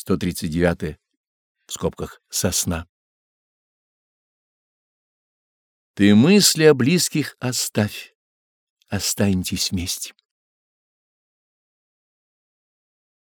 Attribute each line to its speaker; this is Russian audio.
Speaker 1: 139 в скобках сосна. Ты мысли о близких оставь, останетесь вместе.